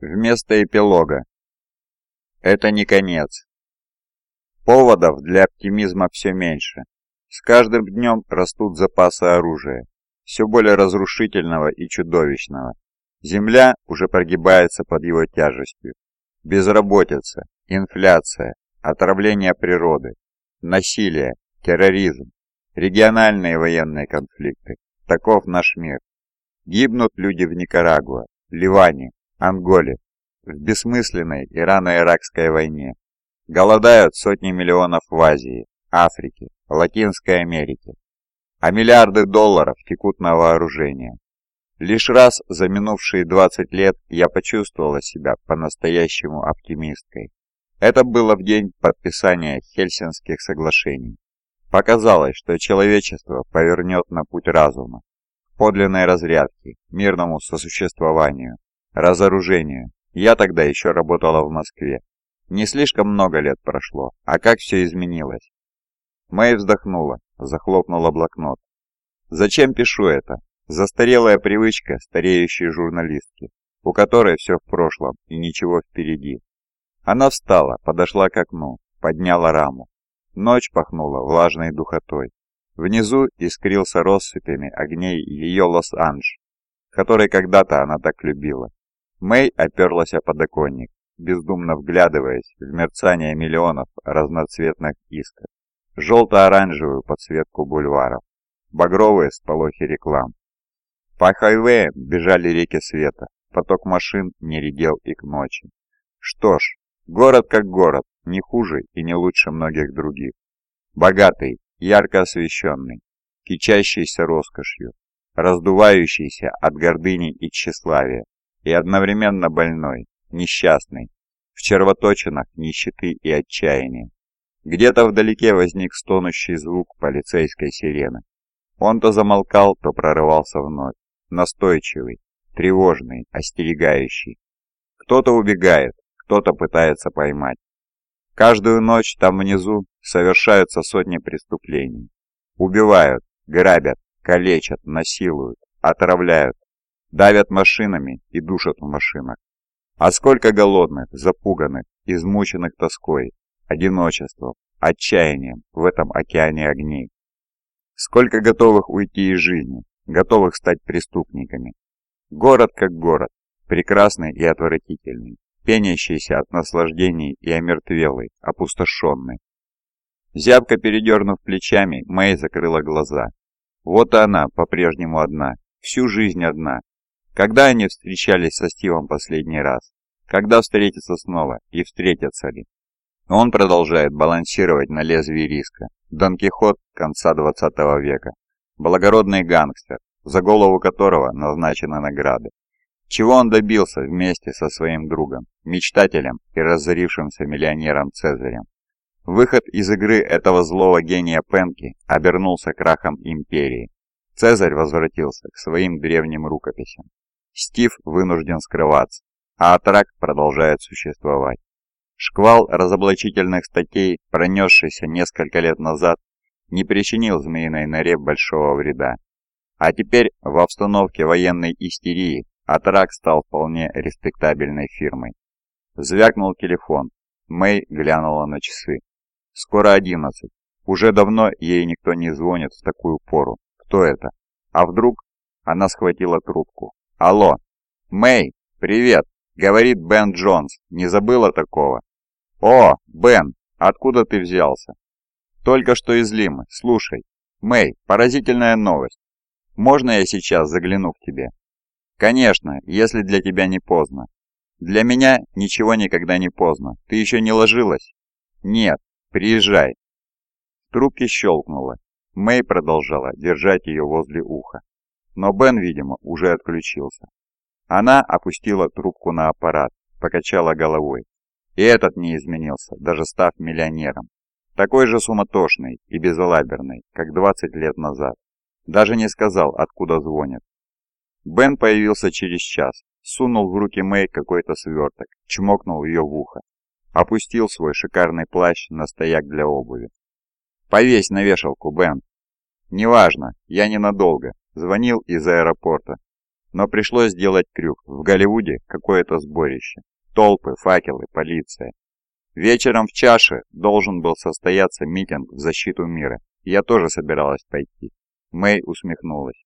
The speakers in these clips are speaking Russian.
Вместо эпилога. Это не конец. Поводов для оптимизма все меньше. С каждым днем растут запасы оружия, все более разрушительного и чудовищного. Земля уже прогибается под его тяжестью. Безработица, инфляция, отравление природы, насилие, терроризм, региональные военные конфликты. Таков наш мир. Гибнут люди в Никарагуа, Ливане, Анголе, в бессмысленной Ирано-Иракской войне. Голодают сотни миллионов в Азии, Африке, Латинской Америке. А миллиарды долларов текут на вооружение. Лишь раз за минувшие 20 лет я почувствовала себя по-настоящему оптимисткой. Это было в день подписания Хельсинских соглашений. Показалось, что человечество повернет на путь разума, подлинной разрядки, мирному сосуществованию, разоружению. Я тогда еще работала в Москве. Не слишком много лет прошло, а как все изменилось. Мэй вздохнула, захлопнула блокнот. Зачем пишу это? Застарелая привычка стареющей журналистки, у которой все в прошлом и ничего впереди. Она встала, подошла к окну, подняла раму. Ночь пахнула влажной духотой. Внизу искрился россыпями огней ее Лос-Анж, который когда-то она так любила. Мэй оперлась о подоконник, бездумно вглядываясь в мерцание миллионов разноцветных искр. Желто-оранжевую подсветку бульваров, багровые сполохи реклам. По хайвеям бежали реки света, поток машин не редел и к ночи. Что ж, город как город, не хуже и не лучше многих других. Богатый, ярко освещенный, кичащийся роскошью, раздувающийся от гордыни и тщеславия, и одновременно больной, несчастный, в червоточинах нищеты и отчаяния. Где-то вдалеке возник стонущий звук полицейской сирены. Он то замолкал, то прорывался вновь, настойчивый, тревожный, остерегающий. Кто-то убегает, кто-то пытается поймать. Каждую ночь там внизу совершаются сотни преступлений. Убивают, грабят, калечат, насилуют, отравляют, давят машинами и душат в машинах. А сколько голодных, запуганных, измученных тоской, одиночеством, отчаянием в этом океане огней. Сколько готовых уйти из жизни, готовых стать преступниками. Город как город, прекрасный и отвратительный, пенящийся от наслаждений и омертвелый, опустошенный. Зябко передернув плечами, Мэй закрыла глаза. Вот она, по-прежнему одна, всю жизнь одна, когда они встречались со Стивом последний раз? Когда встретятся снова и встретятся ли? Он продолжает балансировать на лезвии риска. Дон Кихот конца 20 века. Благородный гангстер, за голову которого назначена награда. Чего он добился вместе со своим другом, мечтателем и разорившимся миллионером Цезарем? Выход из игры этого злого гения Пенки обернулся крахом империи. Цезарь возвратился к своим древним рукописям. Стив вынужден скрываться, а Атрак продолжает существовать. Шквал разоблачительных статей, пронесшийся несколько лет назад, не причинил змеиной норе большого вреда. А теперь в обстановке военной истерии Атрак стал вполне респектабельной фирмой. Звякнул телефон. Мэй глянула на часы. Скоро одиннадцать. Уже давно ей никто не звонит в такую пору. Кто это? А вдруг? Она схватила трубку. Алло. Мэй, привет. Говорит Бен Джонс. Не забыла такого? О, Бен, откуда ты взялся? Только что из Лимы. Слушай. Мэй, поразительная новость. Можно я сейчас загляну к тебе? Конечно, если для тебя не поздно. Для меня ничего никогда не поздно. Ты еще не ложилась? Нет. Приезжай. В трубке щелкнуло. Мэй продолжала держать ее возле уха но Бен, видимо, уже отключился. Она опустила трубку на аппарат, покачала головой. И этот не изменился, даже став миллионером. Такой же суматошный и безалаберный, как 20 лет назад. Даже не сказал, откуда звонят. Бен появился через час, сунул в руки Мэй какой-то сверток, чмокнул ее в ухо. Опустил свой шикарный плащ на стояк для обуви. «Повесь на вешалку, Бен». «Неважно, я ненадолго. Звонил из аэропорта. но пришлось сделать крюк. В Голливуде какое-то сборище. Толпы, факелы, полиция. Вечером в чаше должен был состояться митинг в защиту мира. Я тоже собиралась пойти. Мэй усмехнулась.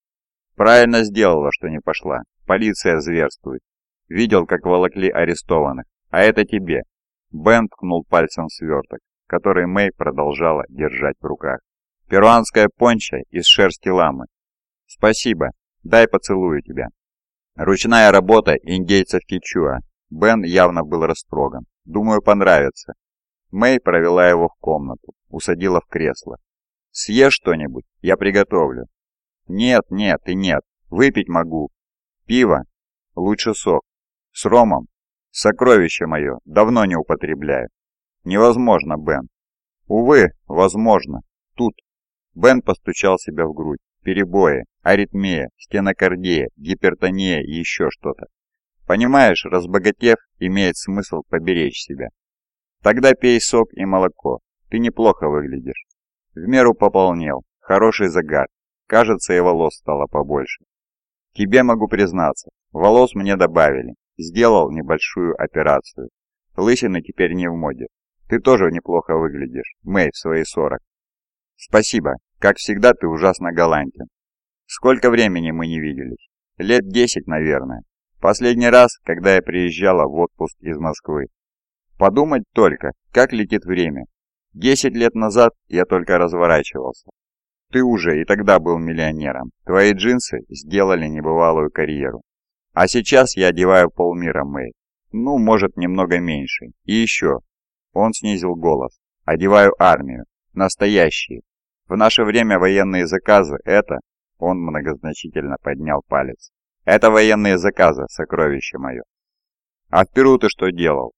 Правильно сделала, что не пошла. Полиция зверствует. Видел, как волокли арестованных. А это тебе. Бен ткнул пальцем сверток, который Мэй продолжала держать в руках. Перуанская понча из шерсти ламы. Спасибо. Дай поцелую тебя. Ручная работа индейцев Кичуа. Бен явно был растроган. Думаю, понравится. Мэй провела его в комнату, усадила в кресло. Съешь что-нибудь, я приготовлю. Нет, нет и нет. Выпить могу. Пиво? Лучше сок. С ромом? Сокровище мое, давно не употребляю. Невозможно, Бен. Увы, возможно. Тут. Бен постучал себя в грудь перебои, аритмия, стенокардия, гипертония и еще что-то. Понимаешь, разбогатев, имеет смысл поберечь себя. Тогда пей сок и молоко, ты неплохо выглядишь. В меру пополнел, хороший загар, кажется и волос стало побольше. Тебе могу признаться, волос мне добавили, сделал небольшую операцию. Лысины теперь не в моде. Ты тоже неплохо выглядишь, Мэй, в свои сорок. Спасибо, как всегда, ты ужасно галантен. Сколько времени мы не виделись? Лет десять, наверное. Последний раз, когда я приезжала в отпуск из Москвы. Подумать только, как летит время. Десять лет назад я только разворачивался. Ты уже и тогда был миллионером. Твои джинсы сделали небывалую карьеру. А сейчас я одеваю полмира Мэй. Ну, может, немного меньше. И еще. Он снизил голос. Одеваю армию. Настоящие. В наше время военные заказы – это...» Он многозначительно поднял палец. «Это военные заказы, сокровище мое». «А в Перу ты что делал?»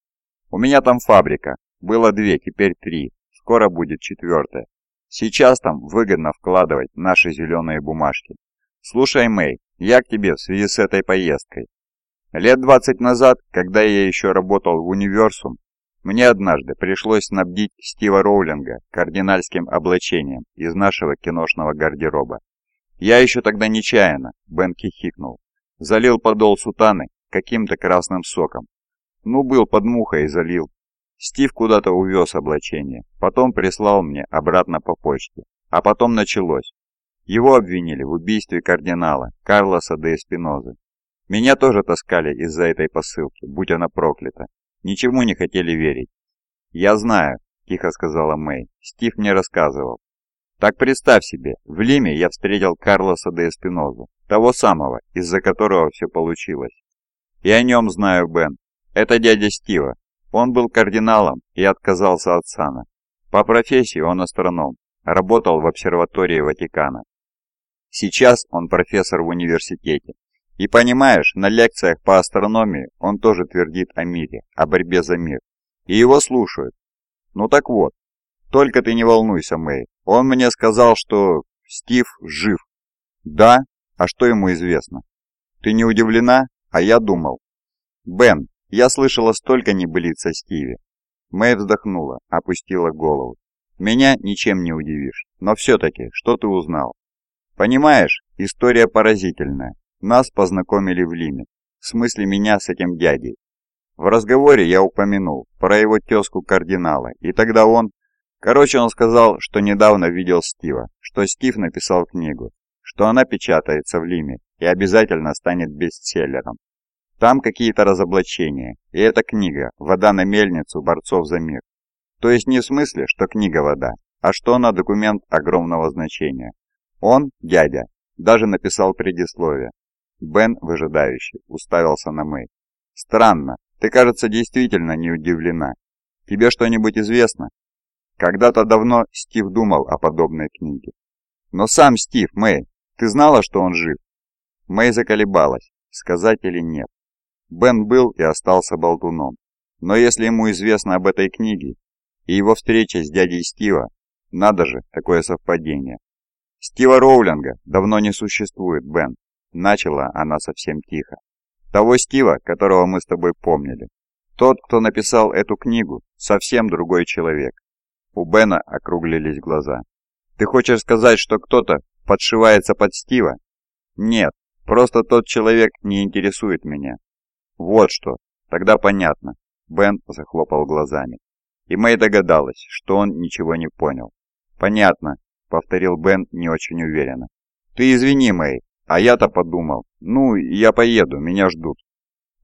«У меня там фабрика. Было две, теперь три. Скоро будет четвертая. Сейчас там выгодно вкладывать наши зеленые бумажки. Слушай, Мэй, я к тебе в связи с этой поездкой. Лет 20 назад, когда я еще работал в Универсум, мне однажды пришлось снабдить Стива Роулинга кардинальским облачением из нашего киношного гардероба. Я еще тогда нечаянно, Бен хихикнул, залил подол сутаны каким-то красным соком. Ну, был под мухой и залил. Стив куда-то увез облачение, потом прислал мне обратно по почте. А потом началось. Его обвинили в убийстве кардинала Карлоса де Эспинозы. Меня тоже таскали из-за этой посылки, будь она проклята. Ничему не хотели верить. «Я знаю», – тихо сказала Мэй. «Стив мне рассказывал». «Так представь себе, в Лиме я встретил Карлоса де Эспинозу, того самого, из-за которого все получилось. И о нем знаю Бен. Это дядя Стива. Он был кардиналом и отказался от сана. По профессии он астроном, работал в обсерватории Ватикана. Сейчас он профессор в университете, и понимаешь, на лекциях по астрономии он тоже твердит о мире, о борьбе за мир. И его слушают. Ну так вот, только ты не волнуйся, Мэй. Он мне сказал, что Стив жив. Да? А что ему известно? Ты не удивлена? А я думал. Бен, я слышала столько небылиц о Стиве. Мэй вздохнула, опустила голову. Меня ничем не удивишь, но все-таки, что ты узнал? Понимаешь, история поразительная. Нас познакомили в Лиме, в смысле меня с этим дядей. В разговоре я упомянул про его тезку кардинала, и тогда он... Короче, он сказал, что недавно видел Стива, что Стив написал книгу, что она печатается в Лиме и обязательно станет бестселлером. Там какие-то разоблачения, и эта книга «Вода на мельницу борцов за мир». То есть не в смысле, что книга вода, а что она документ огромного значения. Он, дядя, даже написал предисловие, Бен, выжидающий, уставился на Мэй. «Странно. Ты, кажется, действительно не удивлена. Тебе что-нибудь известно?» Когда-то давно Стив думал о подобной книге. «Но сам Стив, Мэй, ты знала, что он жив?» Мэй заколебалась, сказать или нет. Бен был и остался болтуном. Но если ему известно об этой книге и его встрече с дядей Стива, надо же, такое совпадение. Стива Роулинга давно не существует, Бен. Начала она совсем тихо. Того Стива, которого мы с тобой помнили. Тот, кто написал эту книгу, совсем другой человек. У Бена округлились глаза. Ты хочешь сказать, что кто-то подшивается под Стива? Нет, Просто тот человек не интересует меня. Вот что. Тогда понятно. Бен захлопал глазами. И Мэй догадалась, что он ничего не понял. «Понятно», — повторил Бен не очень уверенно. «Ты извини, Мэй, а я-то подумал. Ну, я поеду, меня ждут».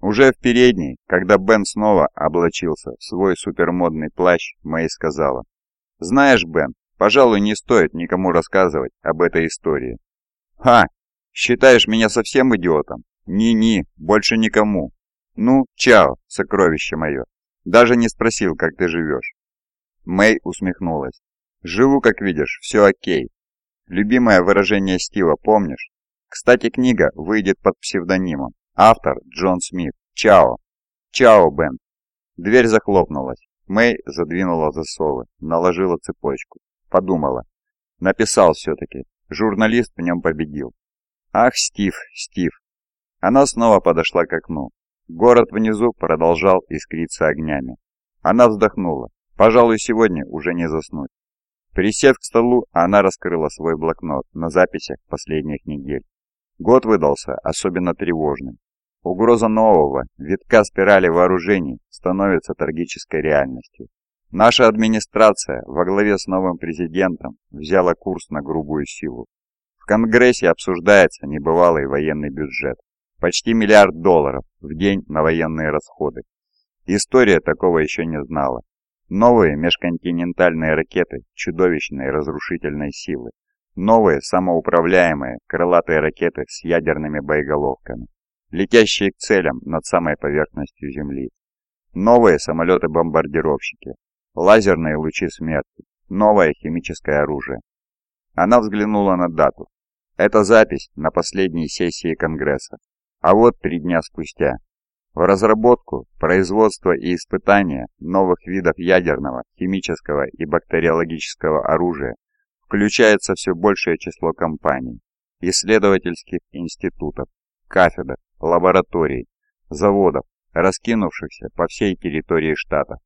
Уже в передней, когда Бен снова облачился в свой супермодный плащ, Мэй сказала. «Знаешь, Бен, пожалуй, не стоит никому рассказывать об этой истории». «Ха! Считаешь меня совсем идиотом? Ни-ни, больше никому. Ну, чао, сокровище мое. Даже не спросил, как ты живешь». Мэй усмехнулась. «Живу, как видишь, все окей. Любимое выражение Стива помнишь? Кстати, книга выйдет под псевдонимом. Автор Джон Смит. Чао. Чао, Бен. Дверь захлопнулась. Мэй задвинула засовы, наложила цепочку. Подумала. Написал все-таки. Журналист в нем победил. Ах, Стив, Стив. Она снова подошла к окну. Город внизу продолжал искриться огнями. Она вздохнула. Пожалуй, сегодня уже не заснуть. Присев к столу, она раскрыла свой блокнот на записях последних недель. Год выдался особенно тревожным. Угроза нового витка спирали вооружений становится трагической реальностью. Наша администрация во главе с новым президентом взяла курс на грубую силу. В Конгрессе обсуждается небывалый военный бюджет. Почти миллиард долларов в день на военные расходы. История такого еще не знала. Новые межконтинентальные ракеты чудовищной разрушительной силы. Новые самоуправляемые крылатые ракеты с ядерными боеголовками, летящие к целям над самой поверхностью Земли. Новые самолеты-бомбардировщики, лазерные лучи смерти, новое химическое оружие. Она взглянула на дату. Это запись на последней сессии Конгресса. А вот три дня спустя. В разработку, производство и испытание новых видов ядерного, химического и бактериологического оружия включается все большее число компаний, исследовательских институтов, кафедр, лабораторий, заводов, раскинувшихся по всей территории штата,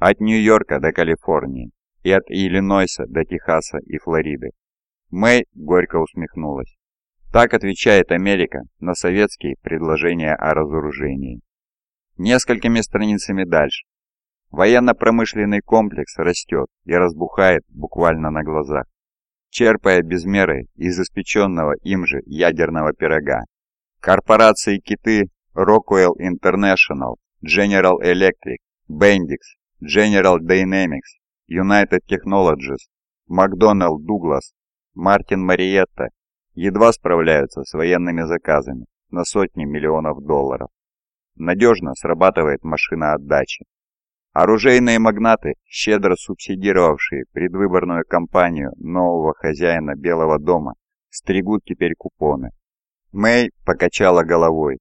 от Нью-Йорка до Калифорнии и от Иллинойса до Техаса и Флориды. Мэй горько усмехнулась. Так отвечает Америка на советские предложения о разоружении. Несколькими страницами дальше. Военно-промышленный комплекс растет и разбухает буквально на глазах черпая без меры из испеченного им же ядерного пирога. Корпорации киты Rockwell International, General Electric, Bendix, General Dynamics, United Technologies, McDonnell Douglas, Мартин Мариетта едва справляются с военными заказами на сотни миллионов долларов. Надежно срабатывает машина отдачи. Оружейные магнаты, щедро субсидировавшие предвыборную кампанию нового хозяина Белого дома, стригут теперь купоны. Мэй покачала головой.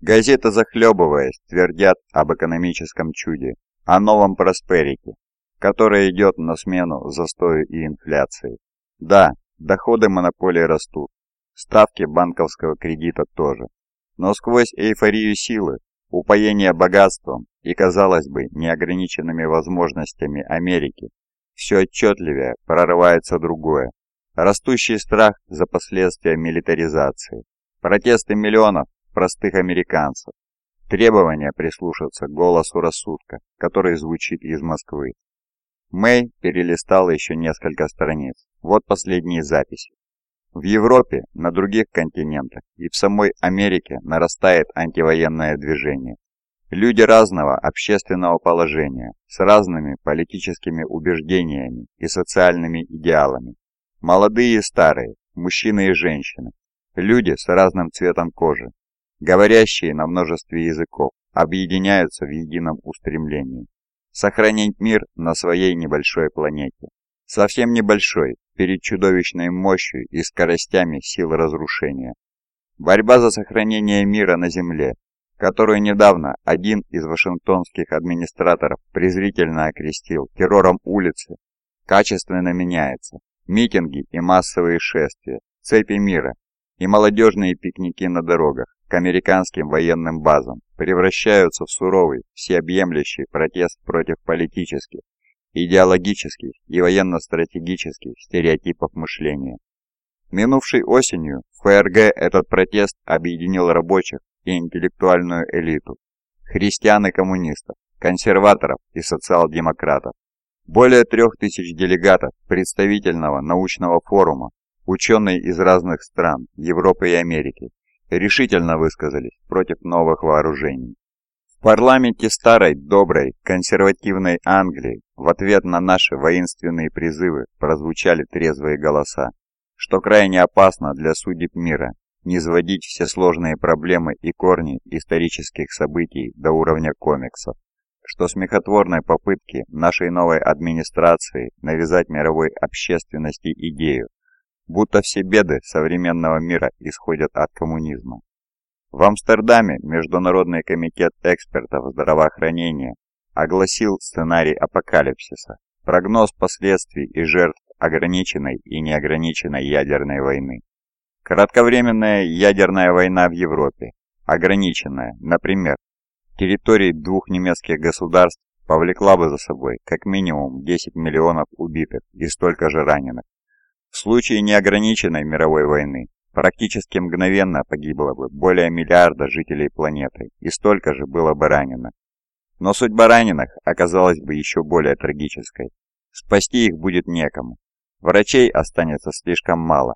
Газеты, захлебываясь, твердят об экономическом чуде, о новом просперике, которое идет на смену застою и инфляции. Да, доходы монополии растут, ставки банковского кредита тоже. Но сквозь эйфорию силы упоение богатством и, казалось бы, неограниченными возможностями Америки, все отчетливее прорывается другое. Растущий страх за последствия милитаризации, протесты миллионов простых американцев, требование прислушаться к голосу рассудка, который звучит из Москвы. Мэй перелистала еще несколько страниц. Вот последние записи. В Европе, на других континентах и в самой Америке нарастает антивоенное движение. Люди разного общественного положения, с разными политическими убеждениями и социальными идеалами. Молодые и старые, мужчины и женщины. Люди с разным цветом кожи, говорящие на множестве языков, объединяются в едином устремлении. Сохранить мир на своей небольшой планете. Совсем небольшой, перед чудовищной мощью и скоростями сил разрушения. Борьба за сохранение мира на Земле, которую недавно один из вашингтонских администраторов презрительно окрестил террором улицы, качественно меняется. Митинги и массовые шествия, цепи мира и молодежные пикники на дорогах к американским военным базам превращаются в суровый, всеобъемлющий протест против политических, идеологических и военно-стратегических стереотипов мышления. Минувшей осенью в ФРГ этот протест объединил рабочих и интеллектуальную элиту, христиан и коммунистов, консерваторов и социал-демократов. Более трех тысяч делегатов представительного научного форума, ученые из разных стран Европы и Америки, решительно высказались против новых вооружений. Парламенте старой, доброй, консервативной Англии в ответ на наши воинственные призывы прозвучали трезвые голоса что крайне опасно для судеб мира не сводить все сложные проблемы и корни исторических событий до уровня комиксов, что смехотворные попытки нашей новой администрации навязать мировой общественности идею, будто все беды современного мира исходят от коммунизма. В Амстердаме Международный комитет экспертов здравоохранения огласил сценарий апокалипсиса, прогноз последствий и жертв ограниченной и неограниченной ядерной войны. Кратковременная ядерная война в Европе, ограниченная, например, территорией двух немецких государств, повлекла бы за собой как минимум 10 миллионов убитых и столько же раненых. В случае неограниченной мировой войны практически мгновенно погибло бы более миллиарда жителей планеты и столько же было бы ранено. Но судьба раненых оказалась бы еще более трагической. Спасти их будет некому. Врачей останется слишком мало,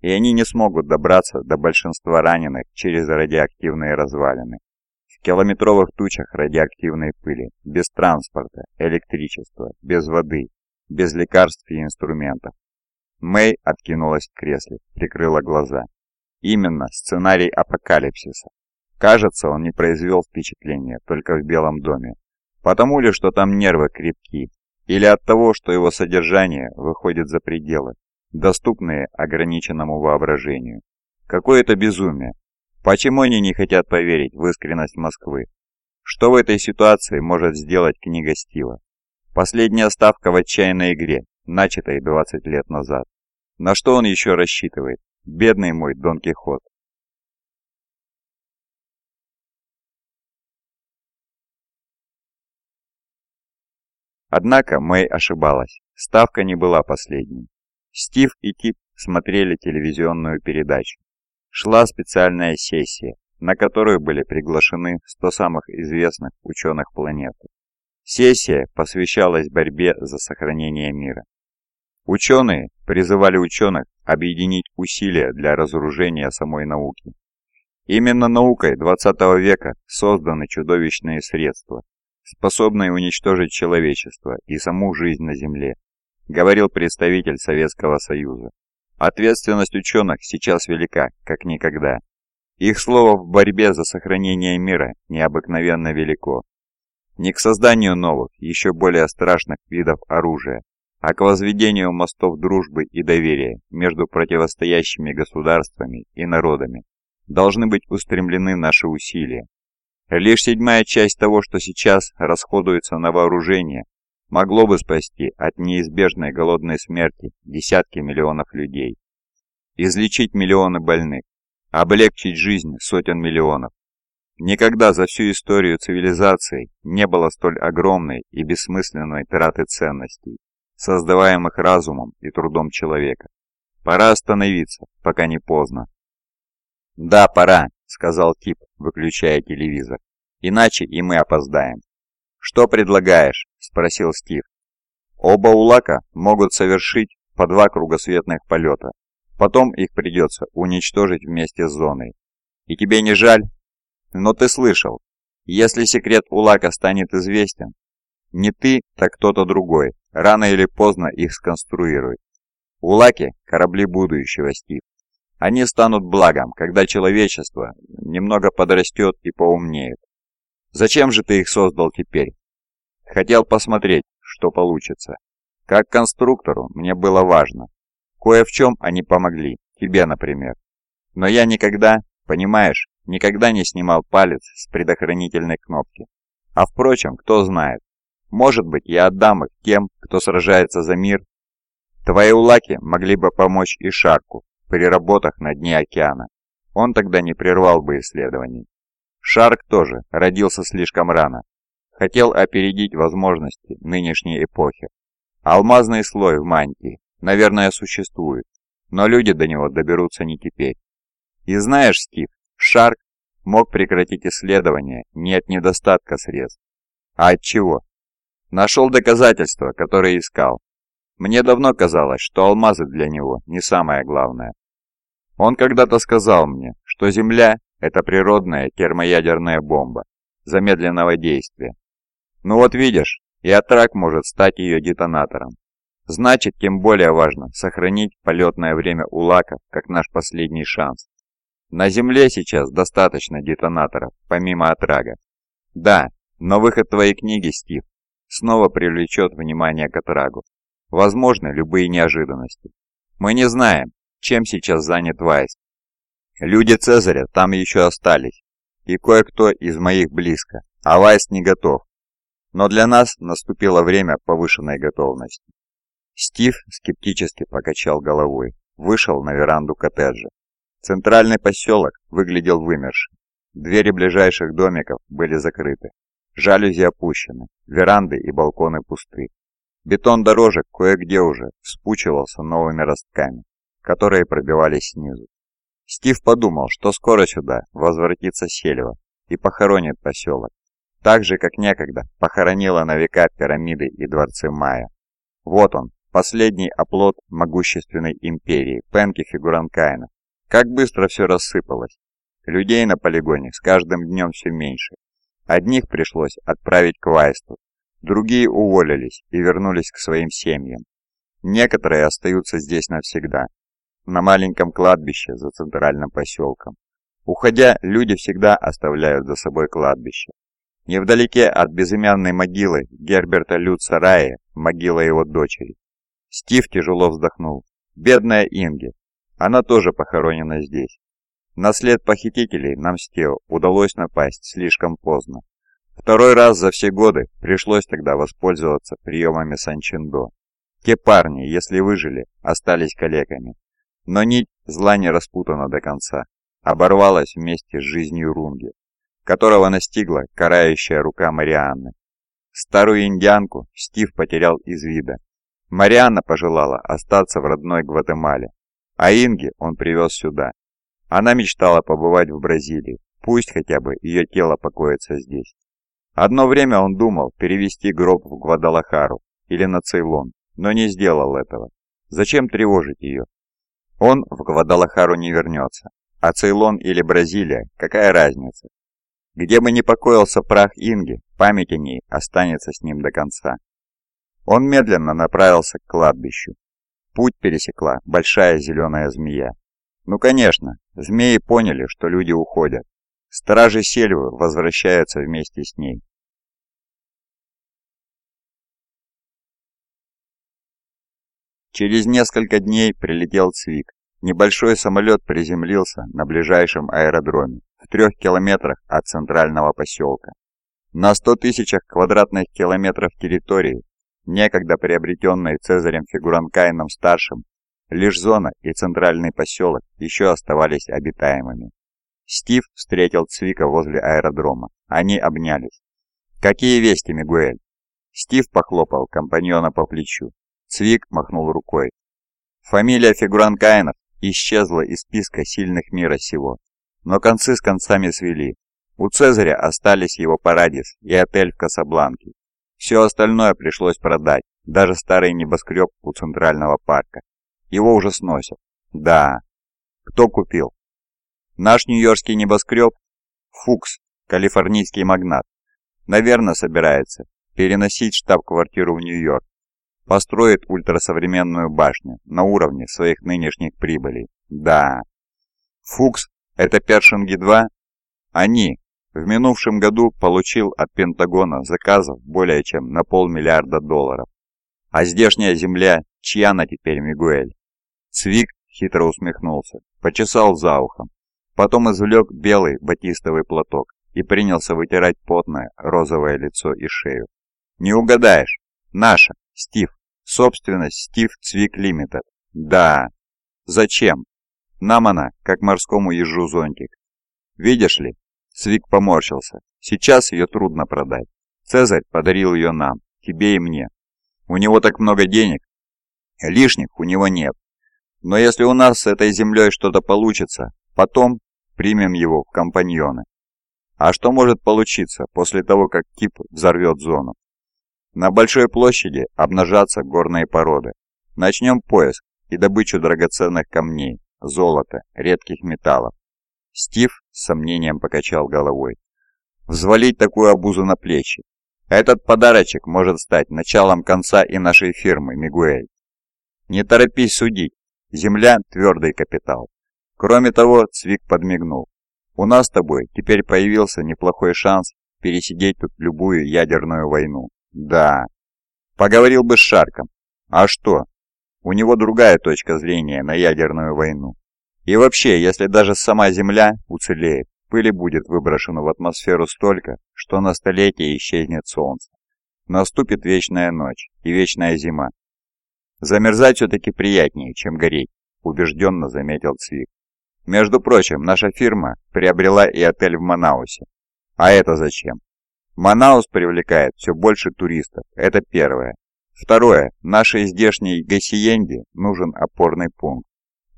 и они не смогут добраться до большинства раненых через радиоактивные развалины. В километровых тучах радиоактивной пыли, без транспорта, электричества, без воды, без лекарств и инструментов. Мэй откинулась в кресле, прикрыла глаза. Именно сценарий апокалипсиса. Кажется, он не произвел впечатления только в Белом доме. Потому ли, что там нервы крепки, или от того, что его содержание выходит за пределы, доступные ограниченному воображению. Какое это безумие! Почему они не хотят поверить в искренность Москвы? Что в этой ситуации может сделать книга Стила? Последняя ставка в отчаянной игре, начатой 20 лет назад. На что он еще рассчитывает? Бедный мой Дон Кихот. Однако Мэй ошибалась. Ставка не была последней. Стив и Тип смотрели телевизионную передачу. Шла специальная сессия, на которую были приглашены 100 самых известных ученых планеты. Сессия посвящалась борьбе за сохранение мира. Ученые призывали ученых объединить усилия для разоружения самой науки. Именно наукой 20 века созданы чудовищные средства, способной уничтожить человечество и саму жизнь на Земле, говорил представитель Советского Союза. Ответственность ученых сейчас велика, как никогда. Их слово в борьбе за сохранение мира необыкновенно велико. Не к созданию новых, еще более страшных видов оружия, а к возведению мостов дружбы и доверия между противостоящими государствами и народами должны быть устремлены наши усилия. Лишь седьмая часть того, что сейчас расходуется на вооружение, могло бы спасти от неизбежной голодной смерти десятки миллионов людей, излечить миллионы больных, облегчить жизнь сотен миллионов. Никогда за всю историю цивилизации не было столь огромной и бессмысленной траты ценностей, создаваемых разумом и трудом человека. Пора остановиться, пока не поздно. Да, пора, сказал Тип, выключая телевизор. «Иначе и мы опоздаем». «Что предлагаешь?» – спросил Стив. «Оба улака могут совершить по два кругосветных полета. Потом их придется уничтожить вместе с зоной. И тебе не жаль? Но ты слышал, если секрет Улака станет известен, не ты, так кто-то другой, рано или поздно их сконструирует. Улаки – корабли будущего, Стив. Они станут благом, когда человечество немного подрастет и поумнеет. Зачем же ты их создал теперь? Хотел посмотреть, что получится. Как конструктору мне было важно. Кое в чем они помогли, тебе, например. Но я никогда, понимаешь, никогда не снимал палец с предохранительной кнопки. А впрочем, кто знает, может быть я отдам их тем, кто сражается за мир. Твои улаки могли бы помочь и Шарку, при работах на дне океана. Он тогда не прервал бы исследований. Шарк тоже родился слишком рано. Хотел опередить возможности нынешней эпохи. Алмазный слой в мантии, наверное, существует, Но люди до него доберутся не теперь. И знаешь, Стив, Шарк мог прекратить исследование не от недостатка средств, а от чего? Нашел доказательства, которые искал. Мне давно казалось, что алмазы для него не самое главное. Он когда-то сказал мне, что Земля – это природная термоядерная бомба замедленного действия. Ну вот видишь, и Атрак может стать ее детонатором. Значит, тем более важно сохранить полетное время у лаков как наш последний шанс. На Земле сейчас достаточно детонаторов, помимо Атрага. Да, но выход твоей книги, Стив, снова привлечет внимание к Атрагу. Возможны любые неожиданности. Мы не знаем, чем сейчас занят Вайс. Люди Цезаря там еще остались, и кое-кто из моих близко, а Вайс не готов. Но для нас наступило время повышенной готовности. Стив скептически покачал головой, вышел на веранду коттеджа. Центральный поселок выглядел вымершим. Двери ближайших домиков были закрыты. Жалюзи опущены, веранды и балконы пусты. Бетон дорожек кое-где уже вспучивался новыми ростками, которые пробивались снизу. Стив подумал, что скоро сюда возвратится Сельва и похоронит поселок, так же, как некогда похоронила на века пирамиды и дворцы Майя. Вот он, последний оплот могущественной империи, Пенки Фигуранкайна. Как быстро все рассыпалось. Людей на полигоне с каждым днем все меньше. Одних пришлось отправить к Вайсту, другие уволились и вернулись к своим семьям. Некоторые остаются здесь навсегда, на маленьком кладбище за центральным поселком. Уходя, люди всегда оставляют за собой кладбище. Невдалеке от безымянной могилы Герберта Люца Рая могила его дочери. Стив тяжело вздохнул. Бедная Инги. Она тоже похоронена здесь. На след похитителей нам с Тео удалось напасть слишком поздно. Второй раз за все годы пришлось тогда воспользоваться приемами Санчиндо. Те парни, если выжили, остались калеками. Но нить зла не распутана до конца. Оборвалась вместе с жизнью Рунги, которого настигла карающая рука Марианны. Старую индианку Стив потерял из вида. Марианна пожелала остаться в родной Гватемале, а Инги он привез сюда, она мечтала побывать в Бразилии, пусть хотя бы ее тело покоится здесь. Одно время он думал перевести гроб в Гвадалахару или на Цейлон, но не сделал этого. Зачем тревожить ее? Он в Гвадалахару не вернется, а Цейлон или Бразилия, какая разница? Где бы ни покоился прах Инги, память о ней останется с ним до конца. Он медленно направился к кладбищу. Путь пересекла большая зеленая змея. Ну конечно, змеи поняли, что люди уходят. Стражи сельвы возвращаются вместе с ней. Через несколько дней прилетел Цвик. Небольшой самолет приземлился на ближайшем аэродроме, в трех километрах от центрального поселка. На 100 тысячах квадратных километров территории, некогда приобретенной Цезарем Фигуранкайном-старшим, Лишь зона и центральный поселок еще оставались обитаемыми. Стив встретил Цвика возле аэродрома. Они обнялись. «Какие вести, Мигуэль?» Стив похлопал компаньона по плечу. Цвик махнул рукой. Фамилия Фигуранкаинов исчезла из списка сильных мира сего. Но концы с концами свели. У Цезаря остались его Парадис и отель в Касабланке. Все остальное пришлось продать, даже старый небоскреб у Центрального парка. Его уже сносят. Да. Кто купил? Наш нью-йоркский небоскреб? Фукс, калифорнийский магнат. Наверное, собирается переносить штаб-квартиру в Нью-Йорк. Построит ультрасовременную башню на уровне своих нынешних прибылей. Да. Фукс – это Першинги-2? Они в минувшем году получил от Пентагона заказов более чем на полмиллиарда долларов. А здешняя земля, чья она теперь, Мигуэль? Цвик хитро усмехнулся, почесал за ухом, потом извлек белый батистовый платок и принялся вытирать потное розовое лицо и шею. «Не угадаешь! Наша, Стив! Собственность Стив Цвик Лимитед! Да! Зачем? Нам она, как морскому ежу зонтик. Видишь ли?» Цвик поморщился. «Сейчас ее трудно продать. Цезарь подарил ее нам, тебе и мне. У него так много денег. Лишних у него нет. Но если у нас с этой землей что-то получится, потом примем его в компаньоны. А что может получиться после того, как Кип взорвет зону? На большой площади обнажатся горные породы. Начнем поиск и добычу драгоценных камней, золота, редких металлов. Стив с сомнением покачал головой. Взвалить такую обузу на плечи. Этот подарочек может стать началом конца и нашей фирмы, Мигуэль. Не торопись судить. Земля – твердый капитал. Кроме того, Цвик подмигнул. У нас с тобой теперь появился неплохой шанс пересидеть тут любую ядерную войну. Да. Поговорил бы с Шарком. А что? У него другая точка зрения на ядерную войну. И вообще, если даже сама Земля уцелеет, пыли будет выброшено в атмосферу столько, что на столетие исчезнет Солнце. Наступит вечная ночь и вечная зима. Замерзать все-таки приятнее, чем гореть, убежденно заметил Цвик. Между прочим, наша фирма приобрела и отель в Манаусе. А это зачем? Манаус привлекает все больше туристов, это первое. Второе, нашей здешней Гасиенде нужен опорный пункт.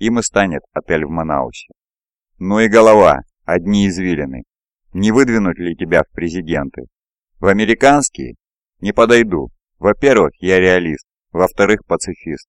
Им и станет отель в Манаусе. Ну и голова, одни извилины. Не выдвинуть ли тебя в президенты? В американские? Не подойду. Во-первых, я реалист. Во-вторых, пацифист.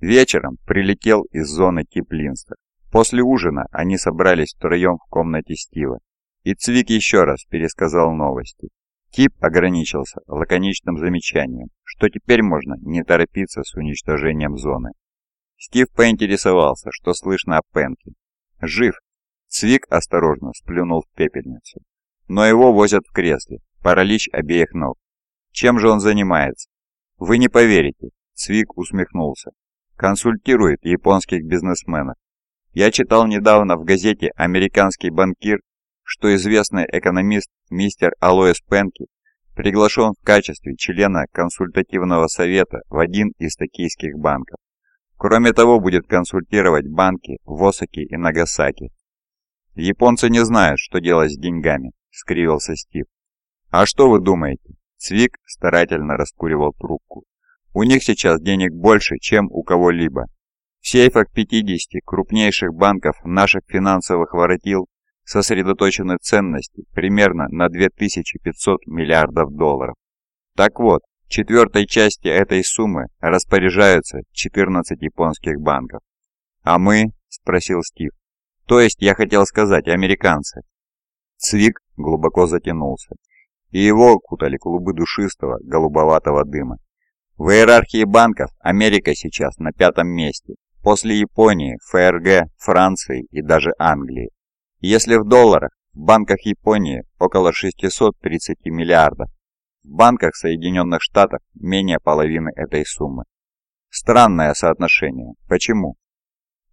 Вечером прилетел из зоны Киплинстер. После ужина они собрались втроем в комнате Стива. И Цвик еще раз пересказал новости. Кип ограничился лаконичным замечанием, что теперь можно не торопиться с уничтожением зоны. Стив поинтересовался, что слышно о Пенке. «Жив!» Цвик осторожно сплюнул в пепельницу. «Но его возят в кресле, паралич обеих ног. Чем же он занимается?» «Вы не поверите!» Цвик усмехнулся консультирует японских бизнесменов. Я читал недавно в газете «Американский банкир», что известный экономист мистер Алоэс Пенки приглашен в качестве члена консультативного совета в один из токийских банков. Кроме того, будет консультировать банки в Осаке и Нагасаки. «Японцы не знают, что делать с деньгами», — скривился Стив. «А что вы думаете?» Цвик старательно раскуривал трубку. У них сейчас денег больше, чем у кого-либо. В сейфах 50 крупнейших банков наших финансовых воротил сосредоточены ценности примерно на 2500 миллиардов долларов. Так вот, четвертой части этой суммы распоряжаются 14 японских банков. «А мы?» – спросил Стив. «То есть я хотел сказать, американцы». Цвик глубоко затянулся, и его окутали клубы душистого голубоватого дыма. В иерархии банков Америка сейчас на пятом месте, после Японии, ФРГ, Франции и даже Англии. Если в долларах, в банках Японии около 630 миллиардов, в банках Соединенных Штатов менее половины этой суммы. Странное соотношение. Почему?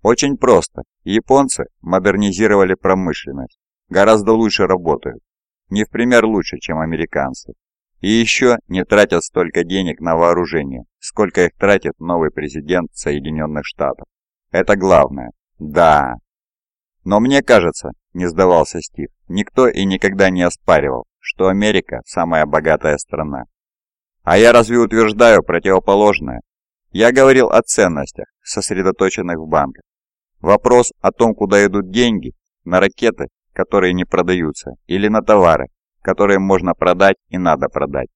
Очень просто. Японцы модернизировали промышленность. Гораздо лучше работают. Не в пример лучше, чем американцы. И еще не тратят столько денег на вооружение, сколько их тратит новый президент Соединенных Штатов. Это главное. Да. Но мне кажется, не сдавался Стив, никто и никогда не оспаривал, что Америка самая богатая страна. А я разве утверждаю противоположное? Я говорил о ценностях, сосредоточенных в банках. Вопрос о том, куда идут деньги, на ракеты, которые не продаются, или на товары, которые можно продать и надо продать.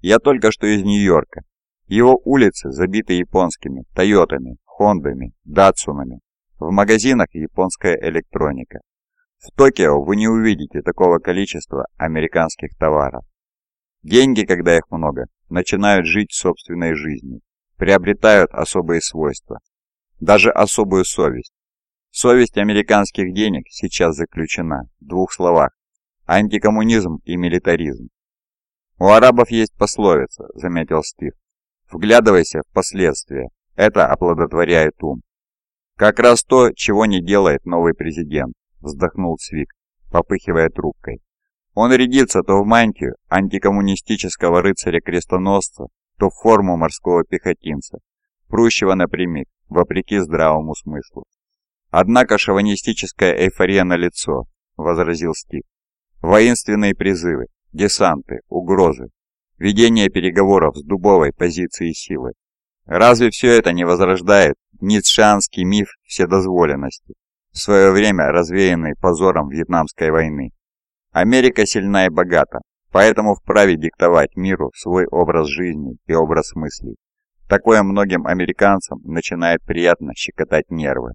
Я только что из Нью-Йорка. Его улицы забиты японскими Тойотами, Хондами, Датсунами. В магазинах японская электроника. В Токио вы не увидите такого количества американских товаров. Деньги, когда их много, начинают жить собственной жизнью, приобретают особые свойства, даже особую совесть. Совесть американских денег сейчас заключена в двух словах Антикоммунизм и милитаризм. У арабов есть пословица, заметил Стив. Вглядывайся в последствия. Это оплодотворяет ум. Как раз то, чего не делает новый президент, вздохнул Свик, попыхивая трубкой. Он рядится то в мантию антикоммунистического рыцаря-крестоносца, то в форму морского пехотинца, прущего напрямик, вопреки здравому смыслу. Однако шовинистическая эйфория на лицо, возразил Стив. Воинственные призывы, десанты, угрозы. ведение переговоров с дубовой позиции силы. Разве все это не возрождает ницшанский миф вседозволенности, в свое время развеянный позором Вьетнамской войны? Америка сильна и богата, поэтому вправе диктовать миру свой образ жизни и образ мыслей. Такое многим американцам начинает приятно щекотать нервы.